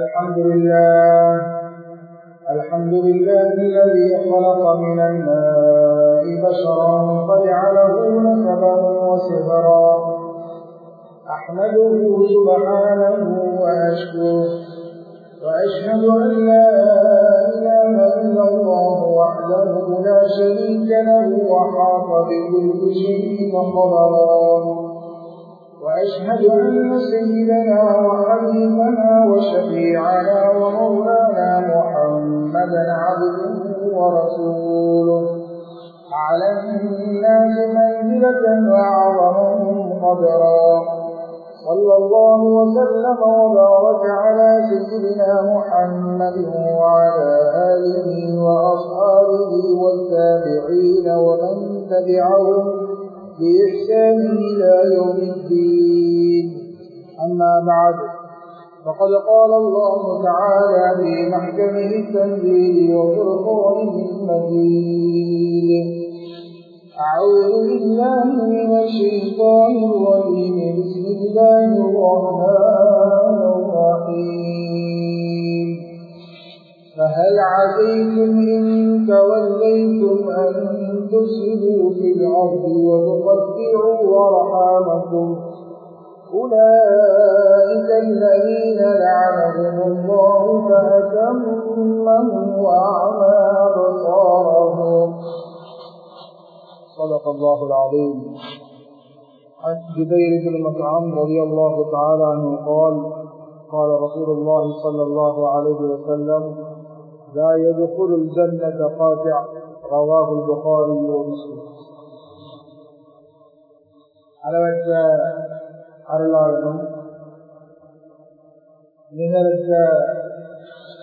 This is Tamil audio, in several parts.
الحمد لله. الحمد لله الذي خلق من الماء بشرا فجعله نسبا وسهرا أحمده سبحانه وأشكره. وأشهد أن لا إله إلا الله وحده لا شريك له وحاط بكل شيء خبرا وأشهد أن سيدنا وحبيبنا وشفيعنا ومولانا محمدا عبده ورسوله. على الناس منزلة وأعظمهم قدرا. صلى الله وسلم وبارك على سيدنا محمد وعلى آله وأصحابه والتابعين ومن تبعهم بإحسان إلى يوم الدين أما بعد فقد قال الله تعالى في محكمه التنزيل وفرقانه المجيد. أعوذ بالله من الشيطان الرجيم. بسم الله الرحمن الرحيم. فهل عسيتم إن تفسدوا في الأرض وتقطعوا أرحامكم أولئك الذين لعنهم الله فأتمهم وأعمى أبصارهم. صدق الله العظيم. عن جبير بن مطعم رضي الله تعالى عنه قال قال رسول الله صلى الله عليه وسلم لا يدخل الجنة قاطع. ரவாஹ் புகாரி முஸ்லிம் அளவற்ற அருளாளனும் நிகழ்த்த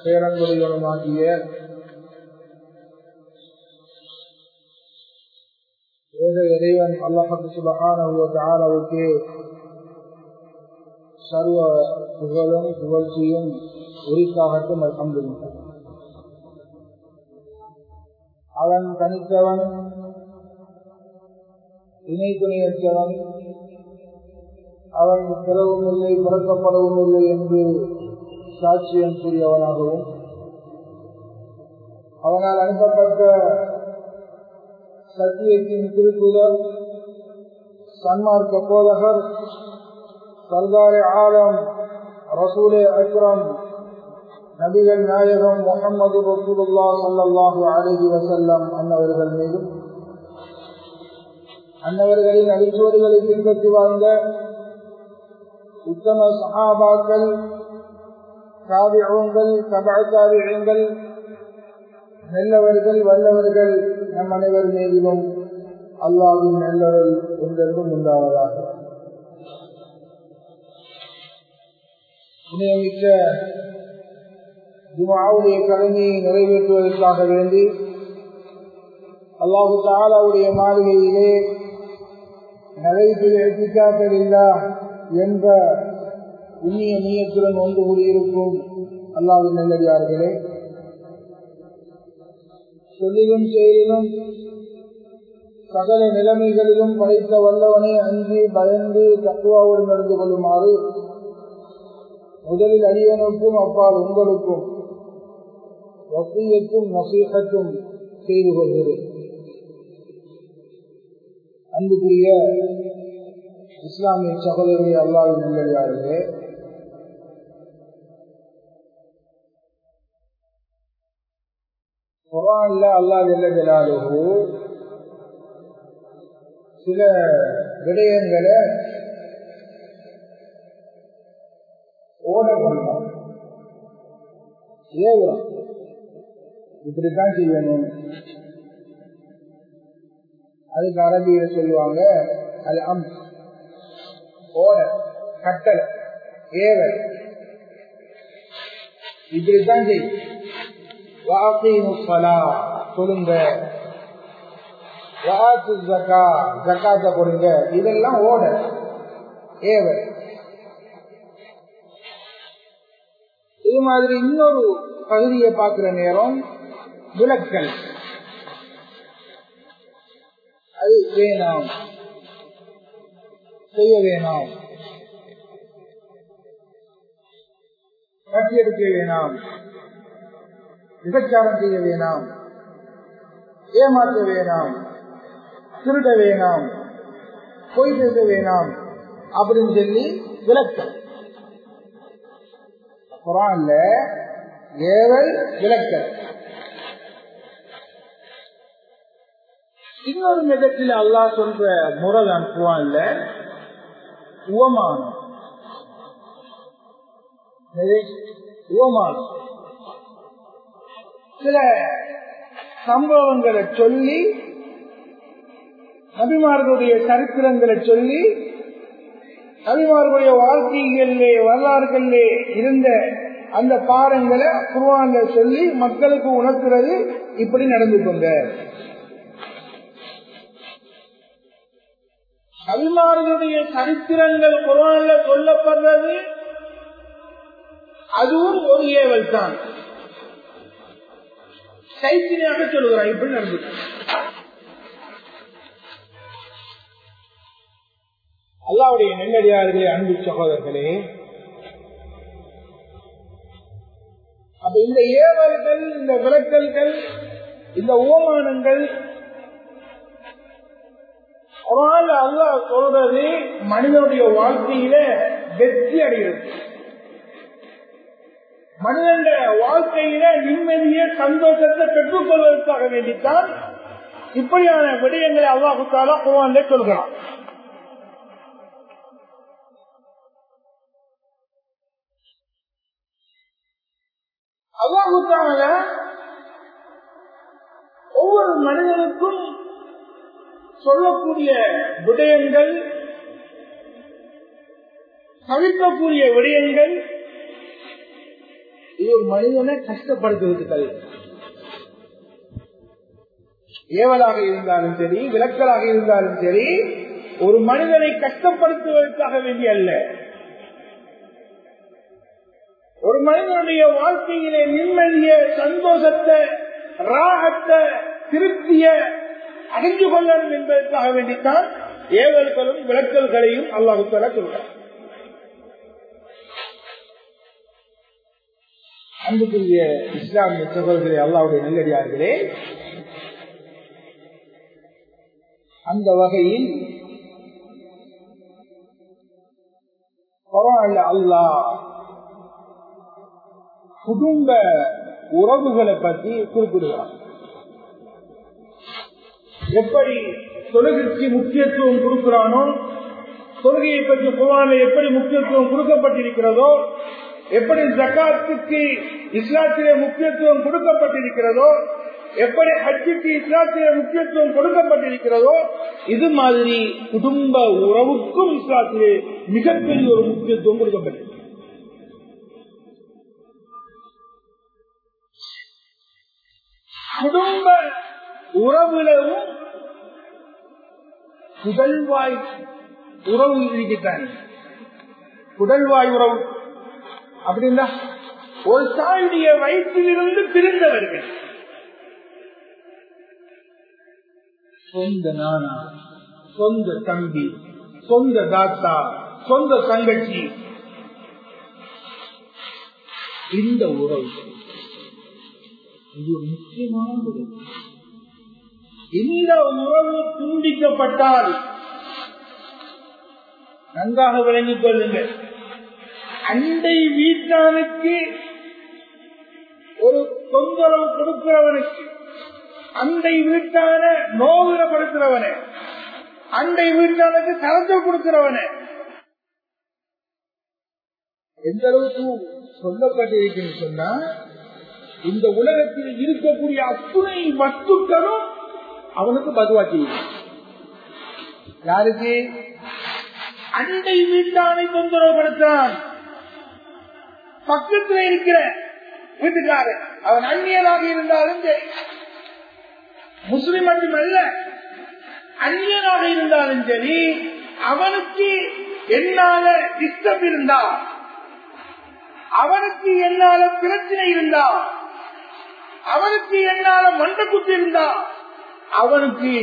பேரங்குடிகளுமாகிய ஏக இறைவன் அல்லாஹு சுபகானவுக்கு சர்வ புகழும் புகழ்ச்சியும் உரித்தாகட்டும் அல்ஹம்துலில்லாஹ் அவன் தனித்தவன் இணை துணையற்றவன் அவன் பிறவும் இல்லை பிறக்கப்படவும் இல்லை என்று சாட்சியம் கூறியவனாகவும் அவனால் அனுப்பப்பட்ட சத்தியத்தின் திருக்குதர் சன்மார்க்க போதகர் சர்தாரே ஆலம் ரசூலே அக்ரம் நபிகள் நாயகம் முகமது ரசூலுல்லா சல்லாஹூ அலஹி வசல்லம் அன்னவர்கள் மீதும் அன்னவர்களின் அடிச்சோடுகளை பின்பற்றி வாழ்ந்த உத்தம சஹாபாக்கள் காவியங்கள் சபாச்சாரியங்கள் நல்லவர்கள் வல்லவர்கள் நம் அனைவர் மீதிலும் அல்லாவின் நல்லவர்கள் என்றென்றும் உண்டாவதாக. இணையமிக்க ஜுமாவுடைய கடமையை நிறைவேற்றுவதற்காக வேண்டி அல்லாஹு தாலாவுடைய மாளிகையிலே நடைபெற எத்திக்காப்பதில்லா என்ற உண்ணிய நீயத்துடன் ஒன்று கூடியிருக்கும் அல்லாவின் நல்லடியார்களே. சொல்லிலும் செயலிலும் சகல நிலைமைகளிலும் படைத்த வல்லவனை அஞ்சு பயந்து தத்துவாவோடு நடந்து கொள்ளுமாறு முதலில் அடியனுக்கும் அப்பால் உங்களுக்கும் வசியத்தும் நசீகத்தும் செய்து கொள்கிறேன் அன்புக்குரிய இஸ்லாமிய சகோதரர்களே அல்லாவின் நல்லடியார்களே குரான்ல அல்லா ஜெல்லாலுகு சில விடயங்களை ஓட பண்ணான் ஏவுறான். இப்படித்தான் செய்யணும். அதுக்கு அரபியில சொல்லுவாங்க அது அம் ஓட கட்டளை ஏவல். இப்படித்தான் செய்யும் சொல்லுங்க. ஜக்காத்த கொடுங்க இதெல்லாம் ஓட ஏவல். இது மாதிரி இன்னொரு பகுதியை பார்க்கிற நேரம் விளக்கல் அது வேணாம். செய்ய வேணாம். கட்டியெடுக்க வேணாம். விபச்சாரம் செய்ய வேணாம். ஏமாற்ற வேணாம். திருட வேணாம். பொய் பேச வேணாம். அப்படின்னு சொல்லி விளக்கம். குரான்ல ஏவல் விளக்கல் இன்னொரு விதத்தில் அல்லாஹ் சொல்ற முறை தான் குரான்ல உவமானம் உவமானம். சில சம்பவங்களை சொல்லி நபிமார்களுடைய சரித்திரங்களை சொல்லி நபிமார்களுடைய வாழ்க்கைகளிலே வரலாறுகளிலே இருந்த அந்த பாடங்களை குருவான்ல சொல்லி மக்களுக்கு உணர்த்துறது இப்படி நடந்து கொண்ட நபிமார்களுடைய சரித்திரங்கள் குரான்ல சொல்லப்படுறது அதுவும் ஒரு ஏவல் தான். கைத்தினையாக சொல்லுகிறார் இப்படி நடந்து அல்லாவுடைய நெல்லடியார்களே அன்பு சகோதரர்களே அப்ப இந்த ஏவல்கள் இந்த விளக்கல்கள் இந்த ஓமானங்கள் குரான் அல்லாஹ் சொல்றது மனிதனுடைய வாழ்க்கையில வெற்றி அடைகிறது. மனிதனுடைய வாழ்க்கையில நிம்மதிய சந்தோஷத்தை பெற்றுக் கொள்வதற்காக வேண்டித்தான் இப்படியான விடயங்களை அல்லாஹுத்தாலா குரான்ல சொல்கிறான். அல்லாஹுத்தால ஒவ்வொரு மனிதனுக்கும் சொல்லக்கூடிய விடயங்கள் தவிர்க்கக்கூடிய விடயங்கள் இது ஒரு மனிதனை கஷ்டப்படுத்துவதுகள் ஏவலாக இருந்தாலும் சரி விளக்கலாக இருந்தாலும் சரி ஒரு மனிதனை கஷ்டப்படுத்துவதற்காக வேண்டிய அல்ல. ஒரு மனிதனுடைய வாழ்க்கையிலே நிம்மதிய சந்தோஷத்தை ராகத்தை திருப்திய அறிந்து கொள்ளணும் என்பதற்காக வேண்டித்தான் ஏவல்களும் விளக்கல்களையும் அல்லாஹு தர சொல்றார் அன்புக்குரிய இஸ்லாமிய சகோதரர்களே அல்லாவுடைய நல்லடியார்களே அந்த வகையில் பரவாயில்ல அல்லாஹ் குடும்ப உறவுகளை பற்றி குறிப்பிடுகிறார் எப்படி தொழுகைக்கு முக்கியத்துவம் கொடுக்கிறானோ தொழுகையை பற்றி குரான எப்படி முக்கியத்துவம் கொடுக்கப்பட்டிருக்கிறதோ எப்படி ஜக்காத்துக்கு இஸ்லாத்திலே முக்கியத்துவம் கொடுக்கப்பட்டிருக்கிறதோ எப்படி ஹஜ்ஜுக்கு இஸ்லாத்திலே முக்கியத்துவம் கொடுக்கப்பட்டிருக்கிறதோ இது மாதிரி குடும்ப உறவுக்கும் இஸ்லாத்திலே மிகப்பெரிய ஒரு முக்கியத்துவம் கொடுக்கப்பட்டிருக்கிறது குடும்ப உறவுலவும் புதல்வாய் உறவு இருக்கின்றாங்க குடல்வாய் உறவு. அப்படின்னா ஒரு தாயுடைய வயிற்றிலிருந்து பிரிந்தவர்கள். சொந்த நானா சொந்த தம்பி சொந்த தாத்தா சொந்த தங்கச்சி. இந்த உறவு. இது ஒரு முக்கியமான உறவு. இந்த உறவு துண்டிக்கப்பட்டால் நன்றாக விளங்கிக் கொள்ளுங்கள். அண்டை வீட்டானுக்கு ஒரு தொந்தரவு கொடுக்கிறவனுக்கு அண்டை வீட்டான நோவிரப்படுத்துறவனே அண்டை வீட்டானுக்கு கலந்து கொடுக்கிறவனே. எந்த அளவுக்கு சொல்லப்பட்டிருக்குன்னு சொன்னா இந்த உலகத்தில் இருக்கக்கூடிய அத்துணை வஸ்துக்களும் அவனுக்கு பதுவா செய்யும் யாருக்கு? அண்டை வீட்டானை தொந்தரவுபடுத்தான் பக்கத்தில் இருக்கிற வீட்டுக்காரன். அவன் அந்நியராக இருந்தாலும் சரி. முஸ்லிம் மட்டுமல்ல அந்நியனாக இருந்தாலும் சரி அவனுக்கு என்னால டிஸ்டர்ப் இருந்தா அவனுக்கு என்னால பிரச்சனை இருந்தா அவனுக்கு என்னால மண்டக்குத்து இருந்தா அவனுக்கு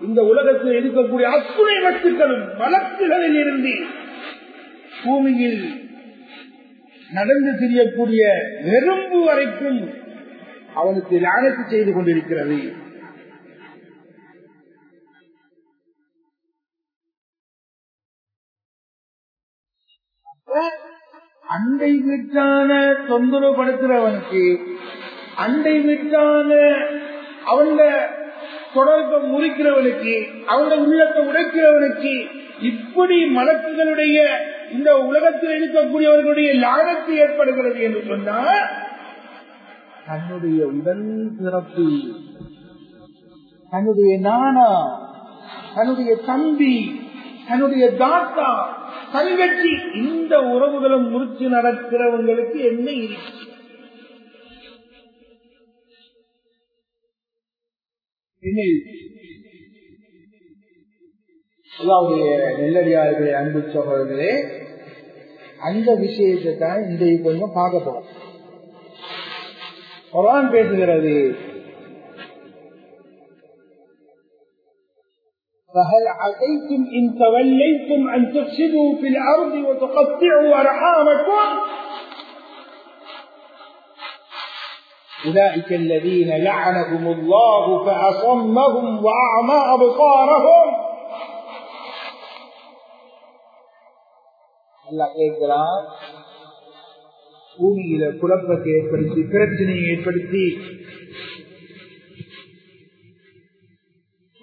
இந்த உலகத்தில் இருக்கக்கூடிய அத்துணை வத்துக்களும் வழக்குகளில் இருந்து பூமியில் நடந்து தெரியக்கூடிய நெரும்பு வரைக்கும் அவனுக்கு லானத்து செய்து கொண்டிருக்கிறது. அண்டை வீட்டான தொந்தரவு படுத்துறவனுக்கு அண்டை வீட்டான அவங்க தொடர்பை முறிக்கிறவனுக்கு அவங்க உள்ளத்தை உடைக்கிறவனுக்கு இப்படி மலக்குகளுடைய இந்த உலகத்தில் இருக்கக்கூடியவர்களுடைய லானத்து ஏற்படுகிறது என்று சொன்னால் தன்னுடைய உடல் பிறப்பு தன்னுடைய நானா தன்னுடைய தம்பி தன்னுடைய தாத்தா தங்கச்சி இந்த உறவுகளும் முறிச்சு நடக்கிறவங்களுக்கு என்ன இருக்கு? அல்லாவுடைய நெல்லடியார்களே அன்பு சகோதரர்களே அந்த விஷயத்தை தான் இன்றைக்கு கொஞ்சம் பார்க்க போறோம் குரான் பேசுகிறது فهل عسيتم إن توليتم أن تفسدوا في الأرض وتقطعوا أرحامكم أولئك الذين لعنهم الله فأصمهم وأعمى أبصارهم அல்லாஹ் கேட்கிறான் பூமியில குழப்பத்தை ஏற்படுத்தி பிரச்சனையை ஏற்படுத்தி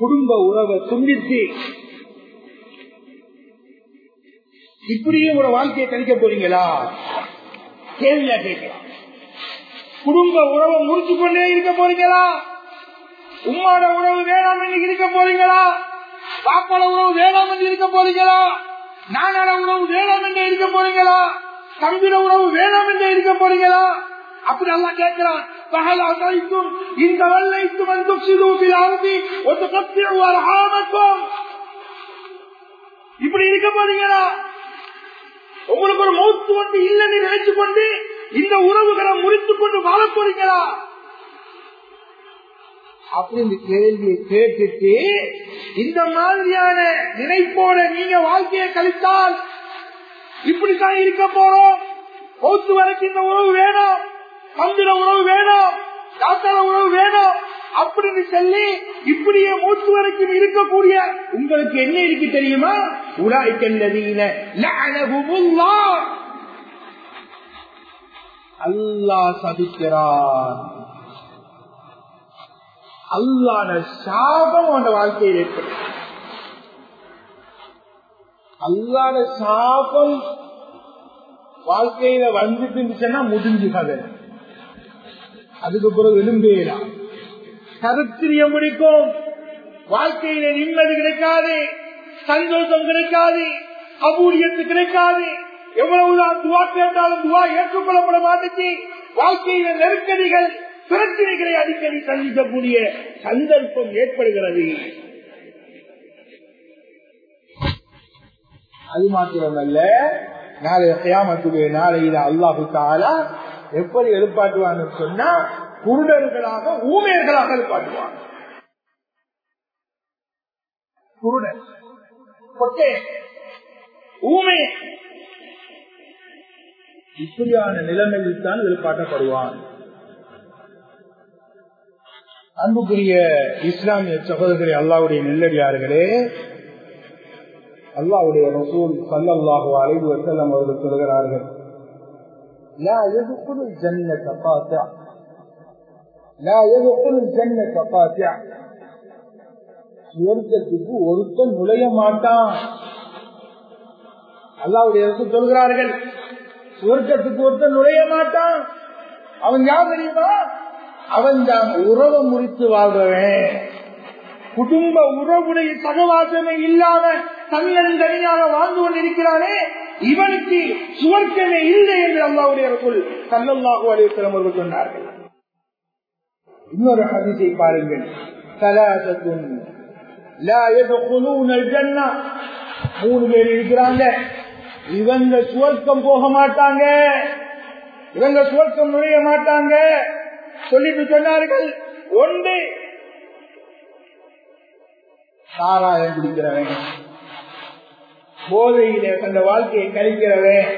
குடும்ப உறவை துண்டித்து இப்படியே ஒரு வாழ்க்கையை கழிக்க போறீங்களா கேள்வியா கேட்கலாம் குடும்ப உறவை முடிச்சு கொண்டே இருக்க போறீங்களா? உம்மாட உறவு வேணாம் இருக்க போறீங்களா? பாப்பாட உறவு வேணாம் இருக்க போறீங்களா? நானோட உறவு வேணாம் இருக்க போறீங்களா? தம்பிட உறவு வேணாம் இருக்க போறீங்களா? அப்படி நல்லா கேட்கிறான். பகல் அசைக்கும் இந்த வெள்ளைக்கும் அந்த சிறுவில் அறுதி ஒரு கத்தியம் இப்படி இருக்க போறீங்களா? உங்களுக்கு ஒரு மௌத்து வந்து இல்லைன்னு நினைச்சு கொண்டு இந்த உறவுகளை முறித்துக் கொண்டு வாழப் போறீங்களா? அப்படின்னு கேள்வியை கேட்டுட்டு இந்த மாதிரியான நினைப்போட நீங்க வாழ்க்கையை கழித்தால் இப்படித்தான் இருக்க போறோம். மௌத்து வரைக்கும் இந்த உறவு வேணும். மந்திர உறவு வேணும். தாத்தார உறவு வேணும். அப்படின்னு சொல்லி இப்படியே மூச்சு வரைக்கும் இருக்கக்கூடிய உங்களுக்கு என்ன இருக்கு தெரியுமா? உடாய்க்கல்லதீன அல்லாஹ் சபிக்கிறான். அல்லான சாபம் அந்த வாழ்க்கையில் ஏற்படும் அல்லாத சாபம் வாழ்க்கையில வந்துட்டு இருந்துச்சுன்னா முடிஞ்சு கதை. அதுக்கு பிறகு எலும்பேலாம் கருத்திரிய முடிக்கும். வாழ்க்கையில நிம்மதி கிடைக்காது. சந்தோஷம் கிடைக்காது. அபூரியத்து கிடைக்காது. எவ்வளவுதான் துவா கேட்டாலும் துவா ஏற்றுக்கொள்ளப்பட மாட்டேச்சு வாழ்க்கையில நெருக்கடிகள் பிரச்சனைகளை அடிக்கடி சந்திக்கக்கூடிய சந்தர்ப்பம் ஏற்படுகிறது. அது மாத்திரமல்ல நாளைய கியாமத்துடைய நாளையில அல்லாஹு தாலா எப்படி எழுப்பாட்டுவான்னு சொன்னா குருடர்களாக ஊமையர்களாக எழுப்பாட்டுவாங்க குருடன். கொட்டே ஊமை. இப்படியான நிலைமையில் தான் எழுப்பாட்டப்படுவான் அன்புக்குரிய இஸ்லாமிய சகோதரர்களே அல்லாவுடைய நெல்லடியார்களே அல்லாவுடைய ரசூல் சல்லல்லாஹு அலைஹி வஸல்லம் அவர்கள் சொல்கிறார்கள் لا يدخل الجنة قاطع لا يدخل الجنة قاطع சுவர்க்கத்துக்கு ஒருத்தன் நுழைய மாட்டான் அல்லாவுடைய ரசூல் சொல்கிறார்கள் சுவர்க்கத்துக்கு ஒருத்தன் நுழைய மாட்டான். அவன் யார் தெரியுமா? அவன் தான் உறவை முறித்து வாழ்றவன் குடும்ப உறவுடைய சகவாசமே இல்லாம தமிழன் தனியாக வாழ்ந்து கொண்டிருக்கிறானே. இவனுக்கு சுவர்க்கமே இல்லை என்று அல்லாவுடைய பொருள் கல்லல்லாஹு அலிவசலம் அவர்கள் சொன்னார்கள். இன்னொரு ஹதிசை பாருங்கள். மூணு பேர் இருக்கிறாங்க. இவங்க சுவர்க்கம் போக மாட்டாங்க. இவங்க சுவர்க்கம் நுழைய மாட்டாங்க. சொல்லிட்டு சொன்னார்கள் ஒன்று சாராயம் குடிக்கிறவன் போதையில தந்த வாழ்க்கையை கழிக்கிறவன்.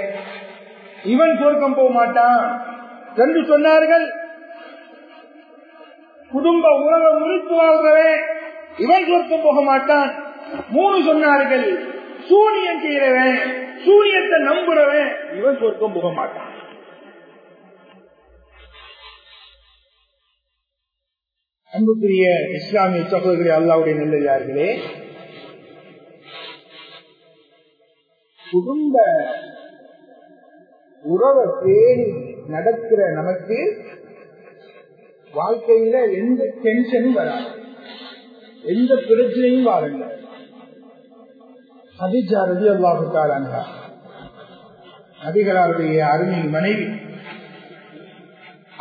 இவன் சுவர்க்கம் போக மாட்டான். என்று சொன்னார்கள் குடும்ப உறவை முறித்து வாழ்றவன் இவன் சுவர்க்கம் போக மாட்டான். மூணு சொன்னார்கள் சூனியம் செய்யறவன் சூரியத்தை நம்புறவன் இவன் சொர்க்கம் போக மாட்டான். அன்புக்குரிய இஸ்லாமிய சகோதரி அல்லாவுடைய நல்லதார்களே குடும்ப உறவை தேடி நடக்கிற நமக்கு வாழ்க்கையில எந்த டென்ஷனும் வராது. எந்த பிரச்சனையும் வரல ஹதிஜா ரவி அல்லாஹுக்காரங்க நபிகளாருடைய அருமை மனைவி.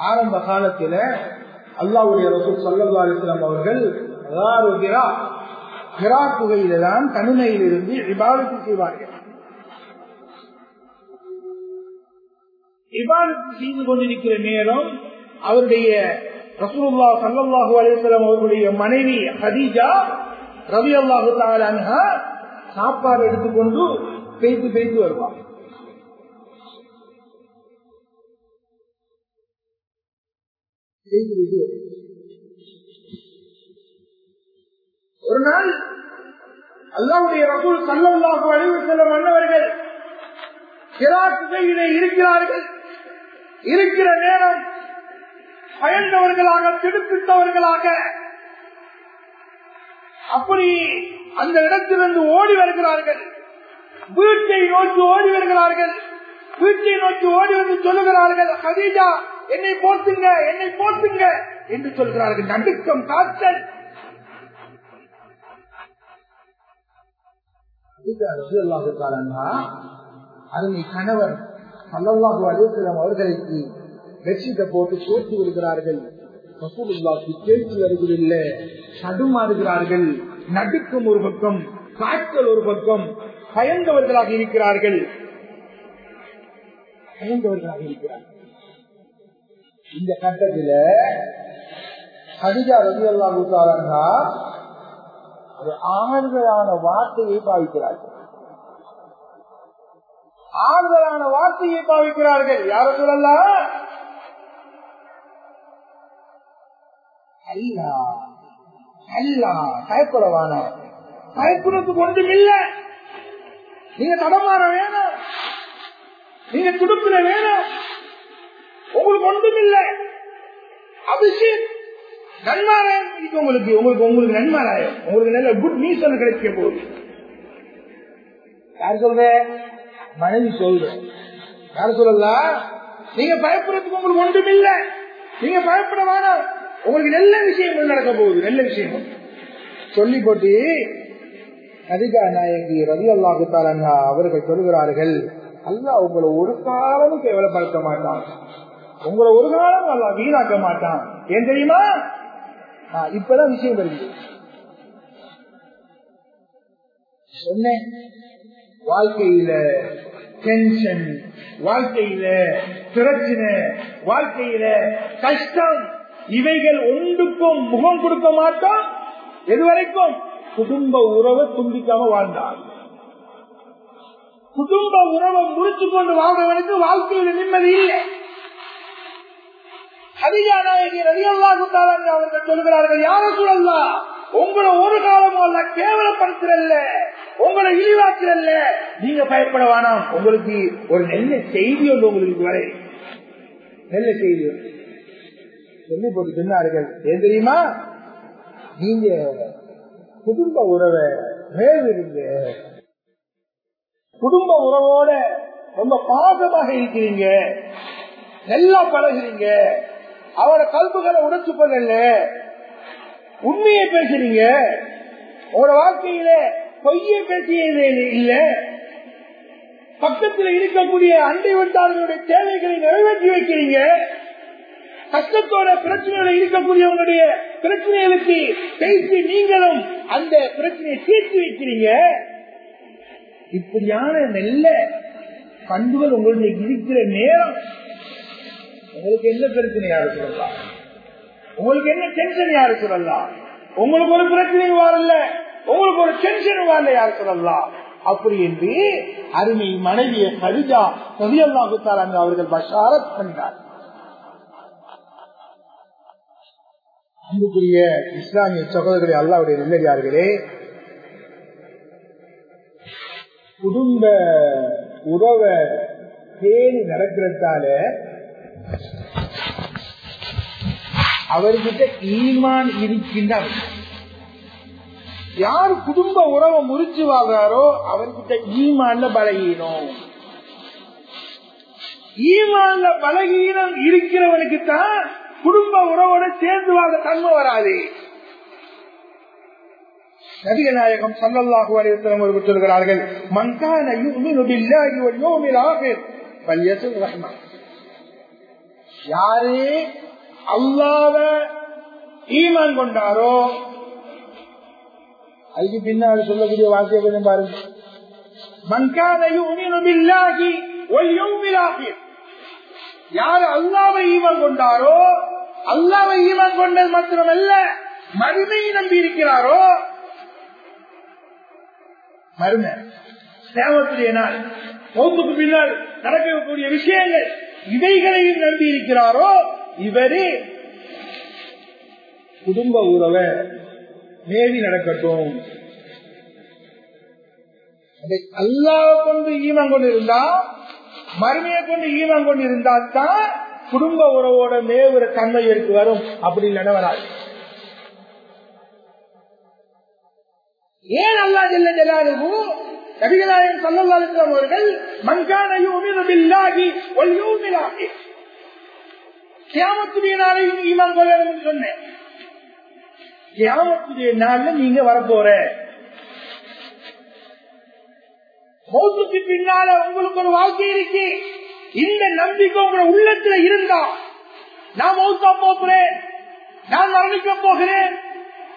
ஆரம்ப காலத்துல அல்லாவுடைய ரசூல் சல்லா அலிஸ்லாம் அவர்கள் குகையில தான் தனிமையில் இருந்து இபாதத்து செய்வார்கள். இபாதத்து செய்து கொண்டிருக்கிற நேரம் அவருடைய ரசூல்லா சல்லாஹூ அலிஸ்லாம் அவர்களுடைய மனைவி ஹதீஜா ரவி அல்லாஹு தாலா சாப்பாடு எடுத்துக்கொண்டு பெய்து பெய்து வருவான். ஒரு நாள் அல்லாவுடைய ரசூல் சல்லாஹூ அழிவு செல்ல மன்னவர்கள் கிராக்குகையிலே இருக்கிறார்கள். இருக்கிற நேரம் பயந்தவர்களாக திடுப்பிட்டவர்களாக அப்படி அந்த இடத்திலிருந்து ஓடி வருகிறார்கள். வீட்டை நோக்கி ஓடி வருகிறார்கள். வீட்டை நோக்கி ஓடி வந்து சொல்லுகிறார்கள் ஹதீஜா என்னை போத்துங்க என்னை போத்துங்க என்று சொல்கிறார்கள். நடுக்கம் காத்தல். அருமை கணவர் சல்லல்லாஹு அலிஸ்லாம் அவர்களுக்கு பெட்ஷீட்டை போட்டு சூட்டி விடுகிறார்கள். ரசூலுல்லாக்கு பேச்சு வருவதில்லை தடுமாறுகிறார்கள். நடுக்கம் ஒரு பக்கம் காய்ச்சல் ஒரு பக்கம் பயந்தவர்களாக இருக்கிறார்கள். பயந்தவர்களாக இருக்கிறார்கள். இந்த கட்டத்தில் ஹதிஜா ரவி அல்லா ஒரு ஆறுதலான வார்த்தையை பாவிக்கிறார்கள். ஆறுதலான வார்த்தையை பாவிக்கிறார்கள். யார சொல்லலாம் அல்லா. அல்லா. பயப்படவான? பயப்புறதுக்கு ஒன்றும் இல்ல. நீங்க தடமாற வேணும். நீங்க துடுப்புல வேணும். உங்களுக்கு ஒன்றும் இல்லை. அபிஷேக் நன்மாராயம். இருக்கு உங்களுக்கு உங்களுக்கு உங்களுக்கு நன்மாராயம். உங்களுக்கு நல்ல குட் நியூஸ் ஒன்று கிடைக்க போகுது. யார் சொல்ற? மனைவி சொல்றேன் யார் சொல்லலாம் நீங்க பயப்படுறதுக்கு உங்களுக்கு ஒன்றும் இல்லை. நீங்க பயப்பட வேணாம். உங்களுக்கு நல்ல விஷயங்கள் நடக்க போகுது நல்ல விஷயம் சொல்லி போட்டு அதிகா நாயகி ரவி அல்லாஹு தாலா அவர்கள் சொல்கிறார்கள் அல்லா உங்களை ஒரு காலமும் கேவலப்படுத்த மாட்டான். உங்களை ஒரு காலம் அல்லா வீணாக்க மாட்டான். ஏன் தெரியுமா? இப்பதான் விஷயம் வருது. சொன்னேன் வாழ்க்கையில டென்ஷன் வாழ்க்கையில பிரச்சனை வாழ்க்கையில கஷ்டம். இவைகள் ஒன்றுக்கும் முகம் கொடுக்க மாட்டோம். எதுவரைக்கும்? குடும்ப உறவை துண்டிக்காம வாழ்ந்தார் குடும்ப உறவை முடிச்சு கொண்டு வாழ்றவனுக்கு வாழ்க்கையில நிம்மதி இல்லை. அதிகாநாயகி ரவியல்லாஹு அவர்கள் சொல்கிறார்கள் யார சொல்லலா உங்களை ஒரு காலமும் அல்ல கேவலப்படுத்துறல்ல. உங்களை இழிவாக்குறல்ல. நீங்க பயப்பட வேணாம். உங்களுக்கு ஒரு நல்ல செய்தி ஒன்று உங்களுக்கு வரை. நல்ல செய்தி. சொல்லி போட்டு சொன்னார்கள் ஏன் தெரியுமா? நீங்க குடும்ப உறவை மேலிருங்க குடும்ப உறவோட ரொம்ப பாசமாக இருக்கிறீங்க. நல்லா பழகுறீங்க. அவரோட கல்புகளை உடைச்சு கொள்ளல உண்மையை பேசுறீங்க. ஒரு வாழ்க்கையில பொய்ய பேசியது இல்ல. பக்கத்தில் இருக்கக்கூடிய அண்டை வட்டார்களுடைய தேவைகளை நிறைவேற்றி வைக்கிறீங்க. கஷ்டத்தோட பிரச்சனையோட இருக்கக்கூடியவங்களுடைய பிரச்சனைகளுக்கு பேசி நீங்களும் அந்த பிரச்சனையை தீர்த்து வைக்கிறீங்க. இப்படியான நல்ல பண்புகள் உங்களுடைய இருக்கிற நேரம். உங்களுக்கு என்ன பிரச்சனையா இருக்கிறதா உங்களுக்கு என்ன டென்ஷனையா இருக்கிறதா உங்களுக்கு ஒரு பிரச்சனையும் வரல. உங்களுக்கு ஒரு டென்ஷன் வரலையா இருக்கிறதா அப்படி என்று அருமை மனைவியை கவிதா ரவியல்லாஹுத்தால் அவர்கள் பஷாரத் பண்ணினார் அன்புக்குரிய இஸ்லாமிய சகோதரர்களே அல்லாவுடைய நெல்லடியார்களே குடும்ப உறவை பேணி நடக்கிறதால அவர்கிட்ட ஈமான் இருக்கின்றார். யார் குடும்ப உறவை முறிச்சு வாழ்றாரோ அவர்கிட்ட ஈமான்ல பலகீனம். ஈமான்ல பலகீனம் இருக்கிறவனுக்கு தான் குடும்ப உறவோட சேர்ந்து வாழ தன்மை வராது. நபிகநாயகம் சல்லல்லாஹு அலைஹிவஸல்லம் அவர்கள் சொல்கிறார்கள் மன்கான யுமினு பில்லாஹி வல் யௌமில் ஆகிர் ஃபல்யஸில் ரஹ்மா. யாரு அல்லாஹ்வ ஈமான் கொண்டாரோ அதுக்கு பின்னால் சொல்லக்கூடிய வார்த்தையை கொஞ்சம் பாருங்க மன்கான யுமினு பில்லாஹி வல் யௌமில் ஆகிர். யார் அல்லாவை ஈவன் கொண்டாரோ அல்லாவை ஈவன் கொண்டது மாத்திரமல்ல மருமையை நம்பி இருக்கிறாரோ மருமை சேவத்துடைய நாள் மௌத்துக்கு பின்னால் நடக்கக்கூடிய விஷயங்கள் இவைகளையும் நம்பி இருக்கிறாரோ இவரு குடும்ப உறவை மேவி நடக்கட்டும். அதை அல்லாவை கொண்டு ஈவன் கொண்டு இருந்தா மறுமையை கொண்டு ஈமான் கொண்டு இருந்தால் தான் குடும்ப உறவோட மேவுற தன்மை இருக்கு வரும். அப்படி இல்லைன்னா ஏன் அல்லா ஜெல்ல ஜலாலுகு நபிகளாயம் சல்லல்லாஹு அவர்கள் மன்கான யூமினு பில்லாஹி வல் யௌமில் ஆகிர் கியாமத்துடைய நாளையும் ஈமான் கொள்ளணும் சொன்னேன். கியாமத்துடைய நாள்ல நீங்க வரப்போற மௌத்துக்கு பின்னால உங்களுக்கு ஒரு வாழ்க்கை இருக்கு. இந்த நம்பிக்கை உங்களோட உள்ளத்துல இருந்தா நான் மௌத்தா போகிறேன். நான் மரணிக்க போகிறேன்.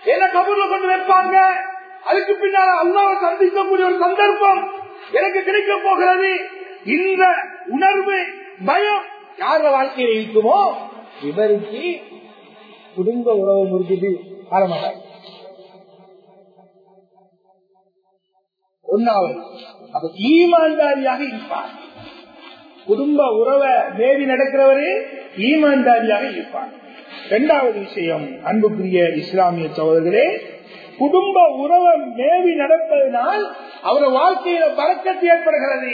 என்ன கபூர்ல கொண்டு வைப்பாங்க. அதுக்கு பின்னால அல்லாவை சந்திக்கக்கூடிய ஒரு சந்தர்ப்பம் எனக்கு கிடைக்க போகிறது. இந்த உணர்வு பயம் யார வாழ்க்கையில இருக்குமோ? இவருக்கு குடும்ப உறவு முடிஞ்சது. ஆரம்பம் ஒன்னாவது அப்ப ஈமான்தாரியாக இருப்பார். குடும்ப உறவை மேவி நடக்கிறவரு ஈமான்தாரியாக இருப்பார். இரண்டாவது விஷயம் அன்புக்குரிய இஸ்லாமிய சகோதரர்களே குடும்ப உறவை மேவி நடப்பதனால் அவர் வாழ்க்கையில பறக்கத்து ஏற்படுகிறது.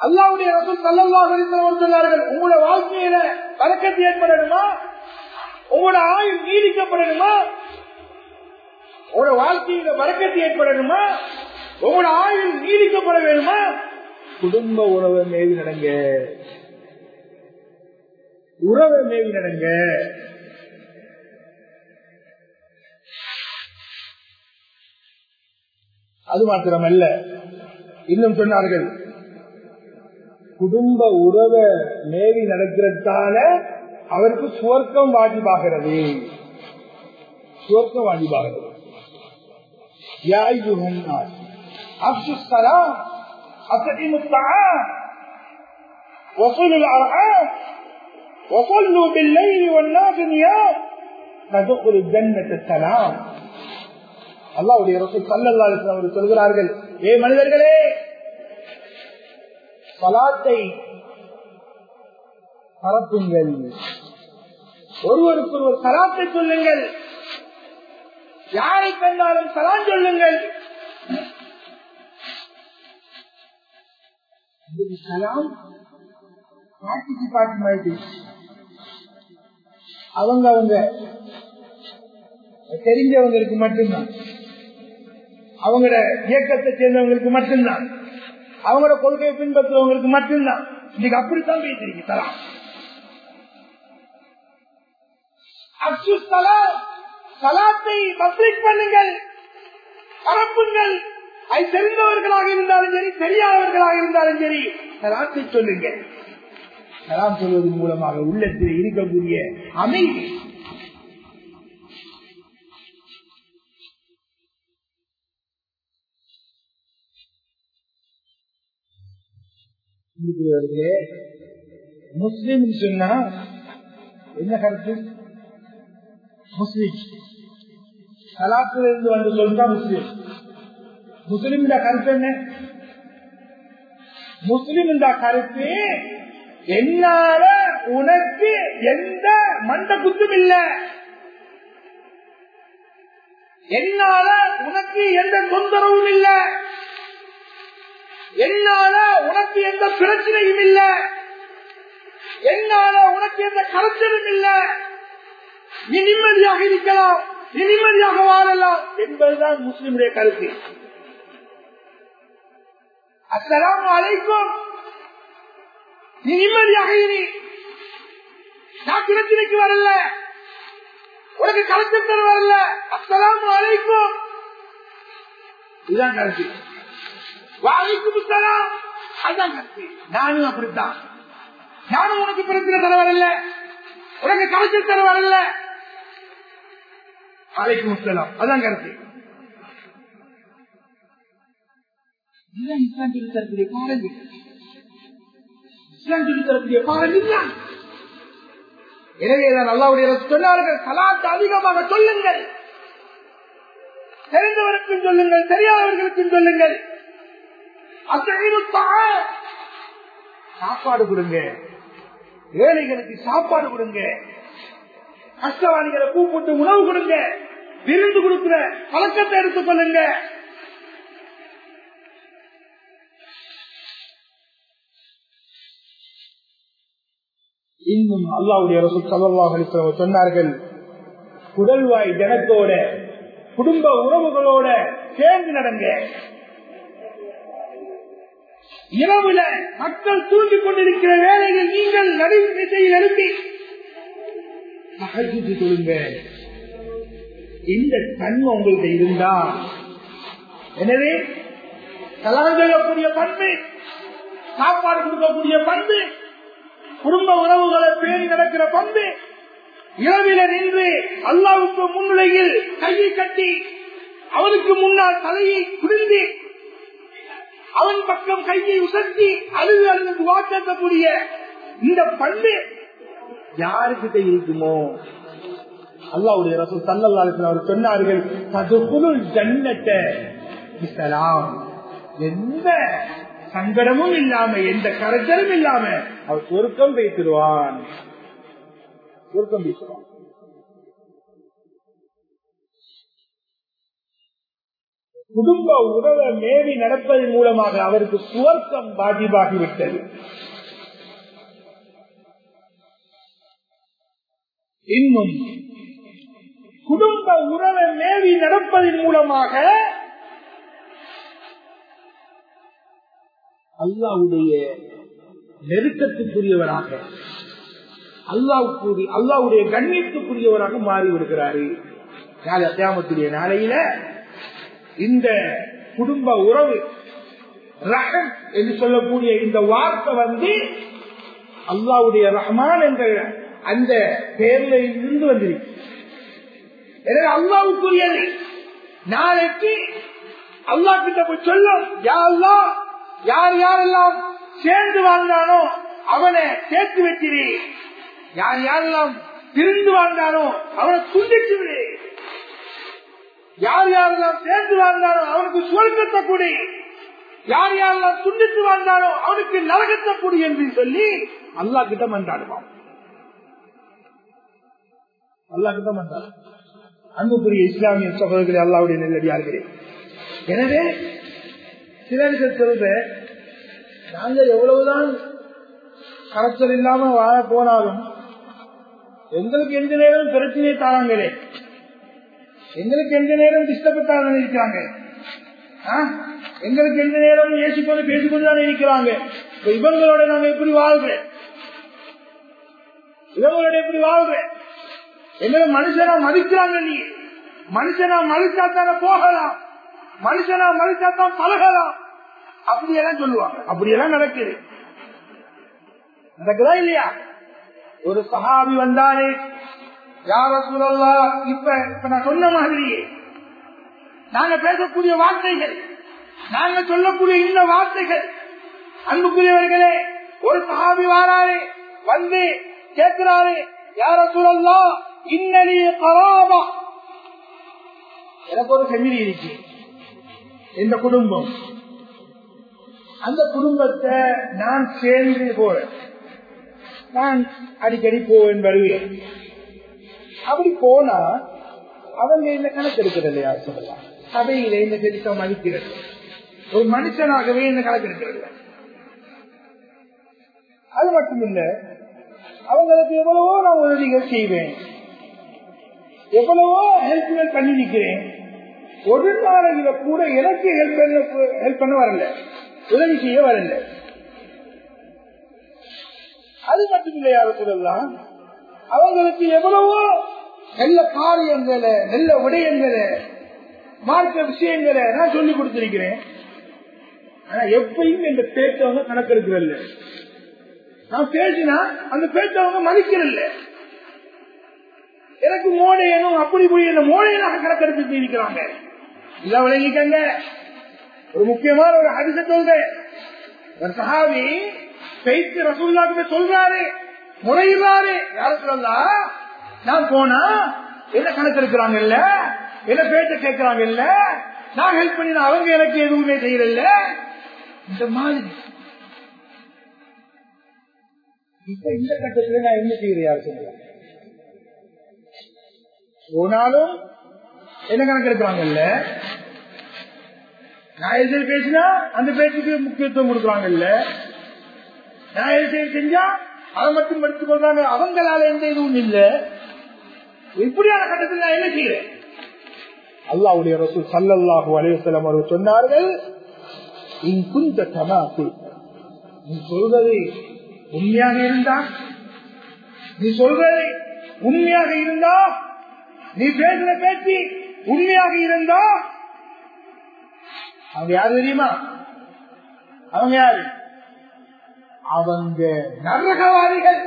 அல்லாவுடைய ரசூல் சல்லல்லாஹு சொன்னார்கள் உங்களோட வாழ்க்கையில பறக்கத்து ஏற்படணுமா? உங்களோட ஆயுள் நீடிக்கப்படணுமா? உங்களோட வாழ்க்கையில வரக்கத்து ஏற்படணுமா? உங்களோட ஆயுள் நீடிக்கப்பட வேணுமா? குடும்ப உறவை மேவி நடங்க. உறவை மேவி நடங்க. அது மாத்திரமல்ல. இன்னும் சொன்னார்கள். குடும்ப உறவை மேவி நடக்கிறதால அவருக்கு சுவர்க்கம் வாஜிபாகிறது. சுவர்க்கம் வாஜிபாகிறது. يا أيها الناس أفشوا السلام أطعموا الطعام وصلوا الأرحام وصلوا بالليل والناس نيام ندخل الجنة السلام அல்லாவுடைய ரசூல் சல்லல்லா அவர்கள் சொல்கிறார்கள் ஏ மனிதர்களே சலாத்தை பரப்புங்கள் ஒருவருக்கு ஒருவர் சலாத்தை சொல்லுங்கள் யாரை கண்டாலும் சலான் சொல்லுங்கள். சலாம்? பாட்டிக்கு பாட்டி மாதிரி அவங்க அவங்க. தெரிஞ்சவங்களுக்கு மட்டும்தான். அவங்களோட இயக்கத்தை சேர்ந்தவங்களுக்கு மட்டும்தான். அவங்களோட கொள்கையை பின்பற்றுறவங்களுக்கு மட்டும்தான். இன்னைக்கு அப்படித்தான் பேசிருக்கு தலாம் அப்சு தலா சலாத்தை பப்ளிக் பண்ணுங்கள். பரப்புங்கள். அது தெரிந்தவர்களாக இருந்தாலும் சரி தெரியாதவர்களாக இருந்தாலும் சரி சலாத்தை சொல்லுங்கள். சலாம் சொல்வதன் மூலமாக உள்ளத்தில் இருக்கக்கூடிய அமைதி. முஸ்லிம் சொன்னா என்ன கருத்து? முஸ்லிம். சலாத்துல இருந்து வந்து சொல்றா முஸ்லிம். முஸ்லிம் கருத்து என்ன? முஸ்லிம் கருத்து என்னால உனக்கு எந்த மண்ட குத்தும் இல்ல. என்னால உனக்கு எந்த தொந்தரவும் இல்ல. என்னால உனக்கு எந்த பிரச்சனையும் இல்ல. என்னால உனக்கு எந்த கருத்தலும் இல்ல. நீ நிம்மதியாக இருக்கலாம். நீ நிம்மதியாக வாழலாம். என்பதுதான் முஸ்லிமுடைய கருத்து. அஸ்லாம் அழைக்கும் நீ நிம்மதியாக இரு. நான் பிரச்சனைக்கு வரல. உனக்கு கலக்கத்தர் வரல. அஸ்லாம் அழைக்கும் இதுதான் கருத்து. வாழைக்கும் அஸ்லாம் அதுதான் கருத்து. நானும் அப்படித்தான். நானும் உனக்கு பிரச்சனை தர வரல. உனக்கு கலக்கல் தர வரல. அழைக்கும் சலாம் அதான் கருத்து. இதுதான் இஸ்லாம் சொல்லி தரக்கூடிய பாடம் இஸ்லாம் சொல்லி தரக்கூடிய பாடம் இதுதான் எனவேதான் அல்லாவுடைய சொன்னார்கள் சலாத்து அதிகமாக சொல்லுங்கள். தெரிந்தவருக்கும் சொல்லுங்கள் தெரியாதவர்களுக்கும் சொல்லுங்கள். சாப்பாடு கொடுங்க. ஏழைகளுக்கு சாப்பாடு கொடுங்க. கஷ்டவாதிகளை கூப்பிட்டு உணவு கொடுங்க. விருந்து கொடுக்கிற பழக்கத்தை எடுத்துக் கொள்ளுங்க. இன்னும் அல்லாவுடைய இருக்கிறவர் சொன்னார்கள் குடல்வாய் ஜனத்தோட குடும்ப உறவுகளோட சேர்ந்து நடங்க. இரவுல மக்கள் தூங்கிக் கொண்டிருக்கிற வேலையில் நீங்கள் நடுவு திசையில் எழுப்பி மகிழ்ச்சி இந்த தன்மை உங்கள்கிட்ட இருந்தா. எனவே கலால் பண்பு சாப்பாடு கொடுக்கக்கூடிய பண்பு குடும்ப உறவுகளை பேணி நடக்கிற பண்பு இரவில நின்று அல்லாவுக்கு முன்னிலையில் கையை கட்டி அவனுக்கு முன்னால் தலையை குடிந்து அவன் பக்கம் கையை உசர்த்தி அழுது அழுது வாக்கக்கூடிய இந்த பண்பு யாருக்கிட்ட இருக்குமோ? அல்லாவுடைய ரசூல் சல்லல்லாஹு அவர் சொன்னார்கள் ததுகுலுல் ஜன்னத்தை இஸ்லாம் எந்த சங்கடமும் இல்லாம எந்த கரைச்சலும் இல்லாம அவர் சொருக்கம் பேசிடுவான் சொருக்கம் பேசுவான் குடும்ப உறவை மேவி நடப்பதன் மூலமாக அவருக்கு சுவர்க்கம் பாதிப்பாகிவிட்டது. இன்னும் குடும்ப உறவை மேவி நடப்பதன் மூலமாக அல்லாவுடைய நெருக்கத்துக்குரியவராக அல்லாவுக்குரிய அல்லாவுடைய கண்ணியத்துக்குரியவராக மாறி விடுகிறாரு நாளை அத்தியாமத்துடைய நாளையில இந்த குடும்ப உறவு ரகம் என்று சொல்லக்கூடிய இந்த வார்த்தை வந்து அல்லாவுடைய ரஹ்மான் என்ற அந்த பெயர்ல இருந்து வந்திருக்கு. எனவே அல்லாவுக்குரியது. நாளைக்கு அல்லா கிட்ட போய் சொல்லும். யார் யாரெல்லாம் சேர்ந்து வாழ்ந்தானோ அவனை சேர்த்து வச்சிரு யார் யாரெல்லாம் பிரிந்து வாழ்ந்தானோ அவனை துண்டிச்சு விடு. யார் யாரெல்லாம் சேர்ந்து வாழ்ந்தானோ அவனுக்கு சுவர்க்கத்தை கொடு யார் யாரெல்லாம் துண்டித்து வாழ்ந்தானோ அவனுக்கு நரகத்தை கொடு என்று சொல்லி அல்லா கிட்ட மன்றாடுவான். அல்லா கிட்ட மன்றாடு அன்புக்குரிய இஸ்லாமிய சகோதரர்களை அல்லாவுடைய நெல்லடியார்களே எனவே சிலர்கள் சொல்ற நாங்கள் எவ்வளவுதான் கரைச்சல் இல்லாம வாழ போனாலும் எங்களுக்கு எந்த நேரம் பிரச்சனையை தாராங்களே? எங்களுக்கு எந்த நேரம் டிஸ்டர்பத்தான இருக்கிறாங்க? எங்களுக்கு எந்த நேரம் ஏசிக்கொண்டு பேசிக்கொண்டு தானே இருக்கிறாங்க? இவங்களோட நாங்க எப்படி வாழ்றேன் இவங்களோட எப்படி வாழ்றேன் எங்களை மனுஷனா மதிக்கிறாங்க நீ? மனுஷனா மதிச்சா தானே போகலாம். மனுஷனா மதிச்சா தான் பழகலாம். அப்படியெல்லாம் சொல்லுவாங்க. அப்படியெல்லாம் நடக்குது. நடக்குதா இல்லையா? ஒரு சஹாபி வந்தாரே யார சூழல்லா இப்ப இப்ப நான் சொன்ன மாதிரியே நாங்க பேசக்கூடிய வார்த்தைகள் நாங்க சொல்லக்கூடிய இந்த வார்த்தைகள் அன்புக்குரியவர்களே ஒரு சஹாபி வாராரு வந்து கேட்கிறாரே யார சூழல்லா இன்னலி கராபா. எனக்கு ஒரு ஃபெமிலி இருக்கு. இந்த குடும்பம். அந்த குடும்பத்தை நான் சேர்ந்து போறேன். நான் அடிக்கடி போவேன் வருவேன். அப்படி போனா அவங்க இந்த கணக்கு எடுக்கிறது இல்லையா? சொல்லலாம். சபையில இந்த பெருசா மதிக்கிறது. ஒரு மனுஷனாகவே இந்த கணக்கு எடுக்கிறது அது மட்டும் இல்ல அவங்களுக்கு எவ்வளவோ நான் உதவிகள் செய்வேன். எவ்வளவோ ஹெல்ப்கள் பண்ணி நிக்கிறேன். ஒரு நாளையில கூட எனக்கு ஹெல்ப் பண்ண ஹெல்ப் பண்ண வரல. உதவி செய்ய வரல. அது மட்டும் இல்லையா கூடலாம் அவங்களுக்கு எவ்வளவோ நல்ல காரியங்களை நல்ல விடயங்களை மார்க்க விஷயங்களை நான் சொல்லி கொடுத்திருக்கிறேன். ஆனா எப்பயும் இந்த பேச்சவங்க கணக்கெடுக்கிறல்ல நான் பேசினா அந்த பேச்சவங்க மதிக்கிறல்ல எனக்கு மோடையனும் அப்படி இப்படி இந்த மோடையனாக கணக்கெடுத்து இருக்கிறாங்க இல்ல விளங்கிக்கங்க. ஒரு முக்கியமான ஒரு ஹரிச சொல்றேன். ஒரு சஹாபி பெய்த்து ரசூல்லாக்கு சொல்றாரு முறையிறாரு யாரு சொல்லலாம் நான் போனா என்ன கணக்கெடுக்கிறாங்க இல்ல? என்ன பேச்ச கேட்கிறாங்க இல்ல? நான் ஹெல்ப் பண்ணினா அவங்க எனக்கு எதுவுமே செய்யல இந்த மாதிரி. இப்ப இந்த கட்டத்துல நான் என்ன செய்யறேன் யாரு சொல்லலாம் போனாலும் என்ன கணக்கு எடுக்கிறாங்கல்ல நான் பேசினா அந்த பேச்சுக்கு முக்கியத்துவம் கொடுக்குறாங்கல்ல? நான் எது செஞ்சா அதை மட்டும் படித்துக் கொள்றாங்க. அவங்களால எந்த இதுவும் இல்ல. இப்படியான கட்டத்தில் நான் என்ன செய்யறேன் அல்லாவுடைய ரசூல் சல்லல்லாஹு அலைவசலம் அவர்கள் சொன்னார்கள் இங்குந்த தமாக்கு நீ சொல்றது உண்மையாக இருந்தா நீ சொல்றது உண்மையாக இருந்தா நீ பேசுற பேச்சு உண்மையாக இருந்தா அவங்க யாரு தெரியுமா? அவங்க யாரு? அவங்க நரகவாதிகள்.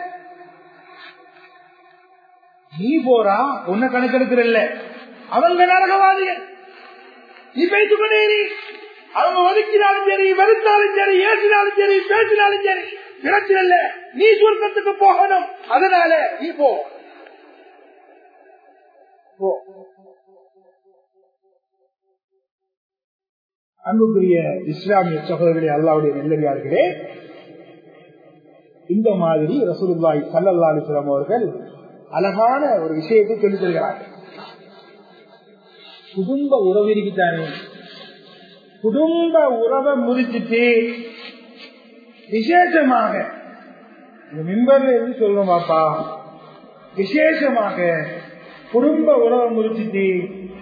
நீ போறா உன்னை கணக்கெடுக்கிறல்ல அவங்க நரகவாதிகள். நீ பேசிக்கொண்டே இரு. அவங்க ஒதுக்கினாலும் சரி வெறுத்தாலும் சரி ஏசினாலும் சரி பேசினாலும் சரி பிரச்சனை இல்ல. நீ சுருக்கத்துக்கு போகணும். அதனால நீ போ. அன்புக்குரிய இஸ்லாமிய சகோதரர்களே அல்லாவுடைய நெல்லடியார்களே இந்த மாதிரி ரசூலுல்லாஹி ஸல்லல்லாஹு அவர்கள் அழகான ஒரு விஷயத்தை சொல்லித் தருகிறார்கள் குடும்ப உறவு இருக்குதானே? குடும்ப உறவை முறிச்சிட்டு விசேஷமாக இந்த மிம்பர்ல இருந்து சொல்லணும் பாப்பா விசேஷமாக குடும்ப உறவை முடிச்சுட்டு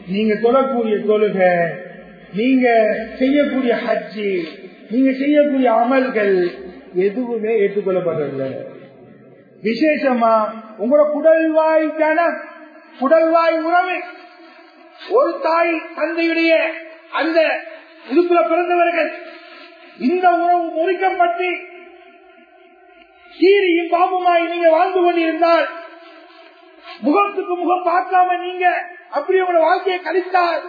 நீங்க தொழக்கூடிய தொழுகை நீங்க செய்யக்கூடிய ஹஜ்ஜி நீங்க செய்யக்கூடிய அமல்கள் எதுவுமே ஏற்றுக்கொள்ளப்படவில்லை. விசேஷமா உங்களோட குடல்வாய் ஜனம் குடல்வாய் உறவு ஒரு தாய் தந்தையுடைய அந்த இதுக்குள்ள பிறந்தவர்கள் இந்த உறவு முறிக்கப்பட்டு சீரியும் பாபுமாய் நீங்க வாழ்ந்து கொண்டிருந்தால் முகத்துக்கு முகம் பார்க்காம நீங்க அப்படி உங்களோட வாழ்க்கையை கழித்தால்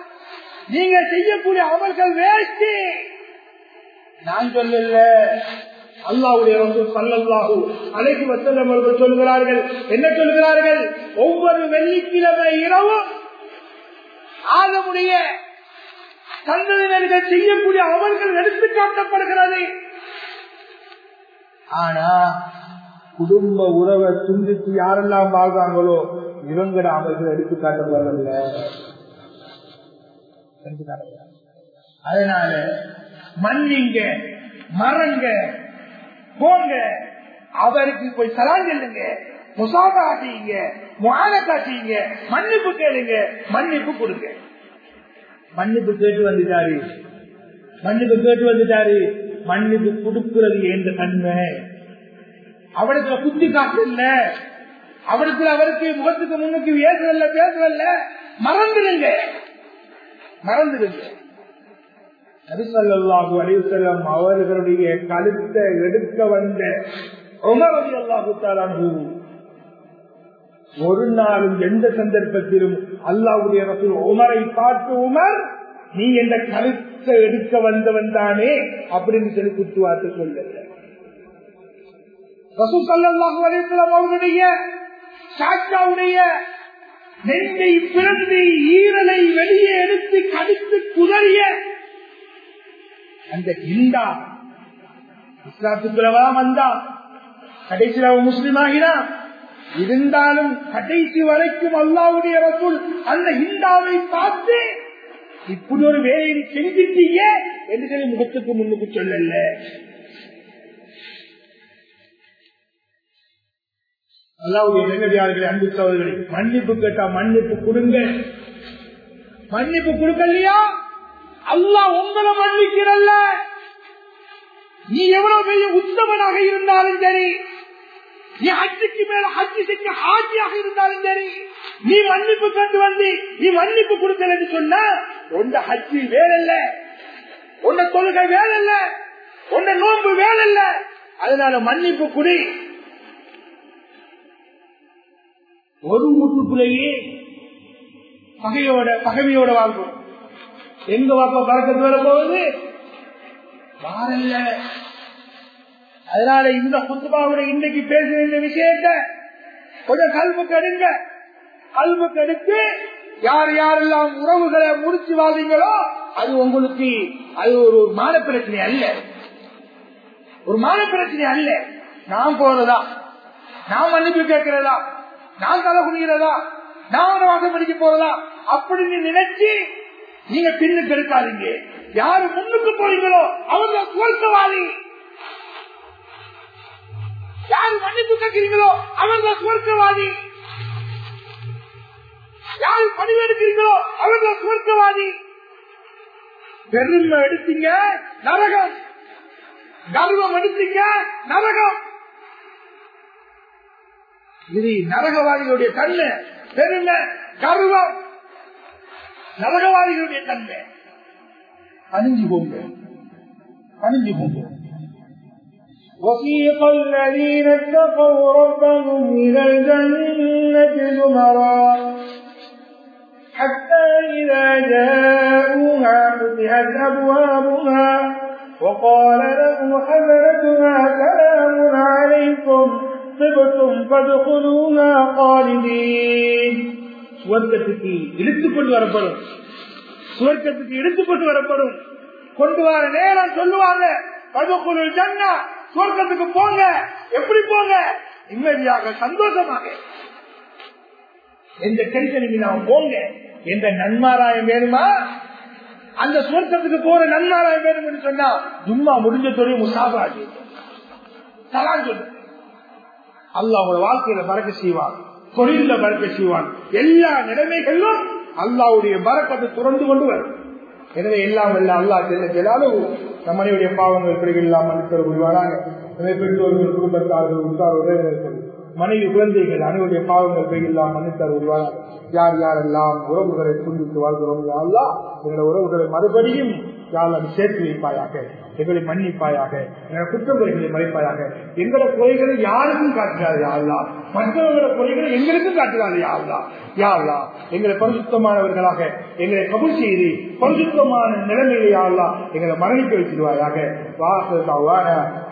நீங்க செய்யக்கூடிய அமல்கள் வேஸ்டி நான் சொல்லல. அல்லாவுடைய சல்லல்லாஹு அலைக்கு வசல்லம் அவர்கள் சொல்கிறார்கள் என்ன சொல்கிறார்கள் ஒவ்வொரு வெள்ளிக்கிழமை இரவும் ஆதமுடைய சந்ததியினர்கள் செய்யக்கூடிய அமல்கள் எடுத்து காட்டப்படுகிறது. ஆனா குடும்ப உறவை துண்டித்து யாரெல்லாம் வாழ்றாங்களோ இவங்கட அமல்கள் எடுத்து காட்டப்படுறதில்ல அதனால மண்ணிங்க மரங்க போங்க. அவருக்கு போய் சலான் செல்லுங்க முசாபா செய்யுங்க முகானக்கா செய்யுங்க மன்னிப்பு கேளுங்க மன்னிப்பு கொடுங்க. மன்னிப்பு கேட்டு வந்துட்டாரு. மன்னிப்பு கேட்டு வந்துட்டாரு. மன்னிப்பு கொடுக்கிறது என்ற தன்மை. அவளுக்கு புத்தி காசு இல்லை. அவருக்கு அவருக்கு முகத்துக்கு முன்னுக்கு ஏசுவல்ல பேசுவல்ல. மறந்துடுங்க. மறந்துடுங்க. நபிசல்லாஹு அலிசல்லம் அவர்களுடைய கழுத்தை எடுக்க வந்த உமர் அலி அல்லாஹு ஒரு நாளும் எந்த சந்தர்ப்பத்திலும் அல்லாவுடைய ரசூல் உமரை பார்த்து உமர் நீ என்ற கழுத்தை எடுக்க வந்தவன் தானே? அப்படின்னு சொல்லி குத்துவார்த்தை சொல்லல. ரசூல் சல்லாஹு அலிசல்லம் அவர்களுடைய சாச்சாவுடைய நெஞ்சை பிறந்து ஈரலை வெளியே எடுத்து கடித்து குதறிய அந்த ஹிந்தா இஸ்லாத்துக்குள்ளவா வந்தா? கடைசியில் அவன் முஸ்லீம் ஆகினான் இருந்தாலும் கடைசி வரைக்கும் அல்லாவுடைய ரசூல் அந்த ஹிந்தாவை பார்த்து இப்படி ஒரு வேலையை செஞ்சிட்டீங்க என்று சொல்லி முகத்துக்கு முன்னுக்கு சொல்லல. அல்லாவுடைய நெல்லடியார்களை அன்பு சோதர்களை மன்னிப்பு கேட்டா மன்னிப்பு கொடுங்க. மன்னிப்பு கொடுக்கலையா? அல்லா உங்களை மன்னிக்கிறல்ல. நீ எவ்வளவு பெரிய உத்தமனாக இருந்தாலும் சரி நீ அச்சுக்கு மேல அச்சு செஞ்ச ஆட்சியாக இருந்தாலும் சரி நீ மன்னிப்பு கண்டு வந்து நீ மன்னிப்பு கொடுக்கலன்னு சொன்னா உண்ட ஹஜ்ஜி வேலைல்ல உன்ன தொழுகை வேலைல்ல உன்ன நோன்பு வேலைல்ல அதனால மன்னிப்பு குடி. ஒரு வீட்டுக்குள்ளேயே பகையோட பகவியோட வாழ்வோம் எங்க வாப்பா பறக்கத்து வர போகுது? வாரல்ல. அதனால இந்த குத்துபாவோட இன்னைக்கு பேசுற இந்த விஷயத்த கொஞ்சம் கல்வுக்கு எடுங்க. கல்வுக்கு எடுத்து யார் யாரெல்லாம் உறவுகளை முடிச்சு வாழ்றீங்களோ அது உங்களுக்கு அது ஒரு மான பிரச்சனை அல்ல. ஒரு மான பிரச்சனை அல்ல. நான் போறதா? நான் மன்னிப்பு கேட்கிறதா? நான் தலை குடிக்கிறதா நான் வாசம் படிக்க போறதா? அப்படின்னு நினைச்சு நீங்க பின்னுக்கு எடுக்காதீங்க யாரு முன்னுக்கு போறீங்களோ அவங்க சுவர்க்கவாதி. யாரு மன்னிப்பு கேட்கிறீங்களோ அவங்க சுவர்க்கவாதி. யாரு பணிவு எடுக்கிறீங்களோ அவங்க சுவர்க்கவாதி. பெருமை எடுத்தீங்க நரகம். கர்வம் எடுத்தீங்க நரகம். இது நரகவாதிகளுடைய தன்மை பெருமை கர்வம் நரகவாதிகளுடைய தன்மை அணிஞ்சு போங்க அணிஞ்சு போங்க وسيق الذين اتقوا ربهم إلى الجنة زمرا حتى إذا جاءوها فتحت أبوابها وقال لهم حملتها سلام عليكم طبتم فادخلوها خالدين சுவர்க்கத்துக்கு இழுத்துக் கொண்டு வரப்படும் சுவர்க்கத்துக்கு இழுத்துக் கொண்டு வரப்படும் கொண்டு வர நேரம் சொல்லுவாங்க பதுக்குழு ஜன்னா சுவர்க்கத்துக்கு போங்க எப்படி போங்க நிம்மதியாக சந்தோஷமாக எந்த டென்ஷனுக்கு நாம் போங்க எந்த நன்மாராயம் வேணுமா அந்த சுவர்க்கத்துக்கு போற நன்மாராயம் வேணும்னு சொன்னா ஜும்மா முடிஞ்ச தொழில் முசாபாஜி தலான் சொல்லு அல்லாஹ் அவங்க வாழ்க்கையில பறக்க செய்வான். தொழில பறக்க செய்வான். எல்லா நிலைமைகளிலும் அல்லாவுடைய பறக்கத்தை துறந்து கொண்டு வரும். எனவே எல்லாம் எல்லாம் அல்லா செல்ல செல்லாலும் நம்மளுடைய பாவங்கள் பிறகு இல்லாமல் மன்னித்தல் புரிவாராங்க பெற்றோர்கள் குடும்பத்தார்கள் உற்றார் உறவினர்கள் மனைவி குழந்தைகள் அனைவருடைய பாவங்கள் பிறகு இல்லாமல் மன்னித்தல் புரிவாராங்க யார் யாரெல்லாம் உறவுகளை துண்டித்து வாழ்கிறோம் அல்லா என்னோட உறவுகளை மறுபடியும் யாரும் சேர்த்து வைப்பாயாக எங்களை மன்னிப்பாயாக எங்களை மறைப்பாயாக. எங்களோட குறைகளை யாருக்கும் காட்டுகிறார் யாருலா மற்றவர்களோட குறைகளை எங்களுக்கும் காட்டுகிறார் யாருலா யாருலா எங்களை பரிசுத்தமானவர்களாக எங்களை கபூல் செய்து பரிசுத்தமான நிலைமையை யாருலா எங்களை மரணிக்க வைத்திருவாயாக. வாசல்